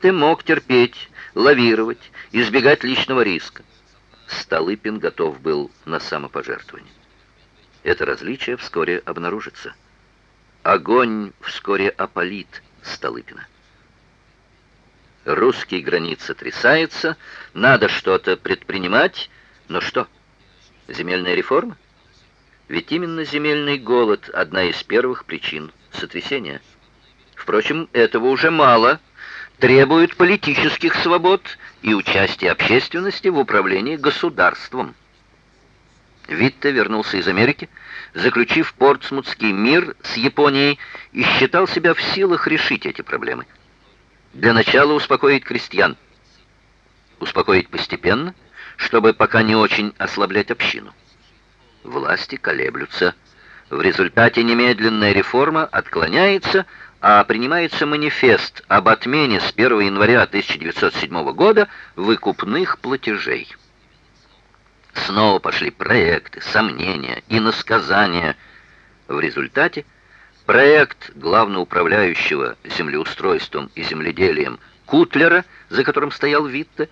Витте мог терпеть, лавировать, избегать личного риска. Столыпин готов был на самопожертвование. Это различие вскоре обнаружится. Огонь вскоре опалит Столыпина. Русский границ сотрясается, надо что-то предпринимать, но что? Земельная реформа? Ведь именно земельный голод – одна из первых причин сотрясения. Впрочем, этого уже мало. Требует политических свобод и участия общественности в управлении государством. Витте вернулся из Америки, заключив Портсмутский мир с Японией и считал себя в силах решить эти проблемы. Для начала успокоить крестьян. Успокоить постепенно, чтобы пока не очень ослаблять общину. Власти колеблются. В результате немедленная реформа отклоняется, а принимается манифест об отмене с 1 января 1907 года выкупных платежей. Снова пошли проекты, сомнения и насказания. В результате проект главноуправляющего землеустройством и земледелием Кутлера, за которым стоял Витте,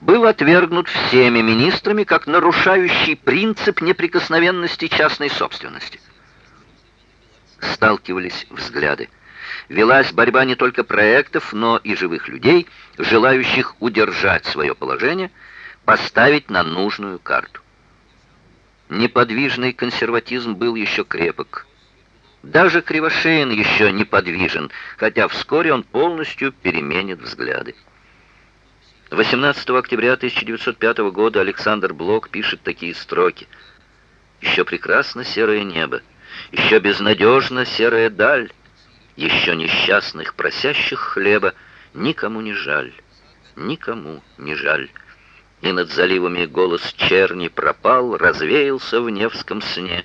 был отвергнут всеми министрами как нарушающий принцип неприкосновенности частной собственности. Сталкивались взгляды. Велась борьба не только проектов, но и живых людей, желающих удержать свое положение – поставить на нужную карту. Неподвижный консерватизм был еще крепок. Даже Кривошеин еще неподвижен, хотя вскоре он полностью переменит взгляды. 18 октября 1905 года Александр Блок пишет такие строки. «Еще прекрасно серое небо, еще безнадежно серая даль, еще несчастных просящих хлеба никому не жаль, никому не жаль» и над заливами голос черни пропал, развеялся в Невском сне,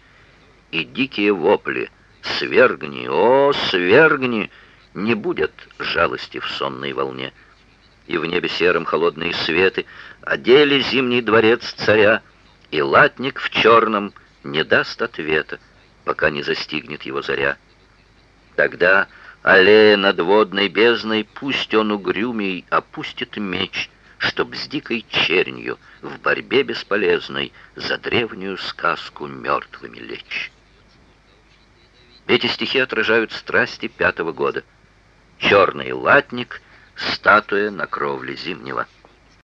и дикие вопли «Свергни, о, свергни!» не будет жалости в сонной волне. И в небе сером холодные светы одели зимний дворец царя, и латник в черном не даст ответа, пока не застигнет его заря. Тогда, аллея над водной бездной, пусть он угрюмей опустит меч — чтоб с дикой чернью в борьбе бесполезной за древнюю сказку мертвыми лечь. Эти стихи отражают страсти пятого года. Черный латник, статуя на кровле зимнего.